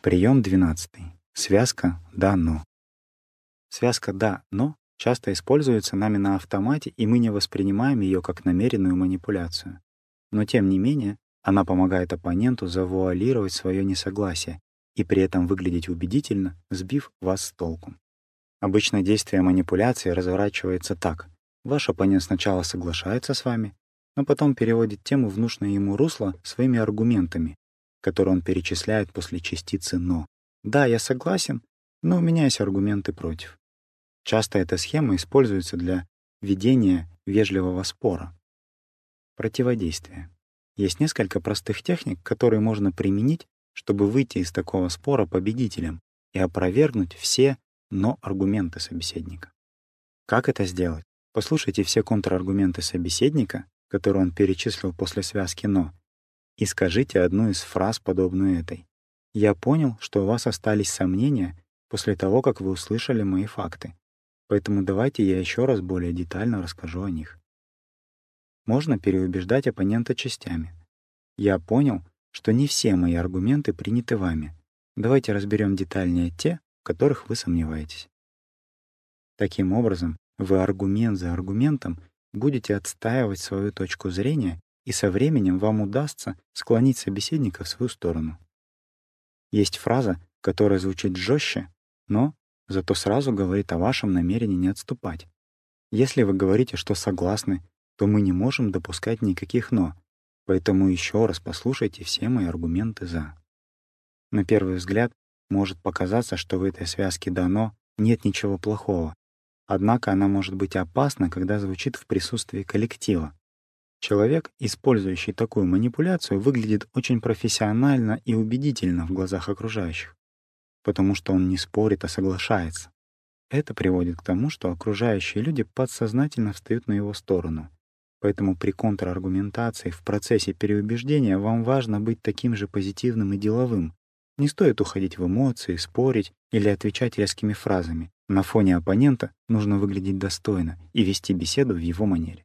Прием 12. Связка «да-но». Связка «да-но» часто используется нами на автомате, и мы не воспринимаем ее как намеренную манипуляцию. Но тем не менее, она помогает оппоненту завуалировать свое несогласие и при этом выглядеть убедительно, сбив вас с толку. Обычно действие манипуляции разворачивается так. Ваш оппонент сначала соглашается с вами, но потом переводит тему в нужное ему русло своими аргументами, которые он перечисляет после частицы «но». Да, я согласен, но у меня есть аргументы против. Часто эта схема используется для ведения вежливого спора. Противодействие. Есть несколько простых техник, которые можно применить, чтобы выйти из такого спора победителем и опровергнуть все «но» аргументы собеседника. Как это сделать? Послушайте все контраргументы собеседника, которые он перечислил после связки «но», и скажите одну из фраз, подобную этой. «Я понял, что у вас остались сомнения после того, как вы услышали мои факты, поэтому давайте я еще раз более детально расскажу о них». Можно переубеждать оппонента частями. «Я понял, что не все мои аргументы приняты вами. Давайте разберем детальнее те, в которых вы сомневаетесь». Таким образом, вы аргумент за аргументом будете отстаивать свою точку зрения, и со временем вам удастся склонить собеседника в свою сторону. Есть фраза, которая звучит жестче, но зато сразу говорит о вашем намерении не отступать. Если вы говорите, что согласны, то мы не можем допускать никаких «но», поэтому еще раз послушайте все мои аргументы «за». На первый взгляд может показаться, что в этой связке «да-но» нет ничего плохого, Однако она может быть опасна, когда звучит в присутствии коллектива. Человек, использующий такую манипуляцию, выглядит очень профессионально и убедительно в глазах окружающих, потому что он не спорит, а соглашается. Это приводит к тому, что окружающие люди подсознательно встают на его сторону. Поэтому при контраргументации в процессе переубеждения вам важно быть таким же позитивным и деловым. Не стоит уходить в эмоции, спорить или отвечать резкими фразами. На фоне оппонента нужно выглядеть достойно и вести беседу в его манере.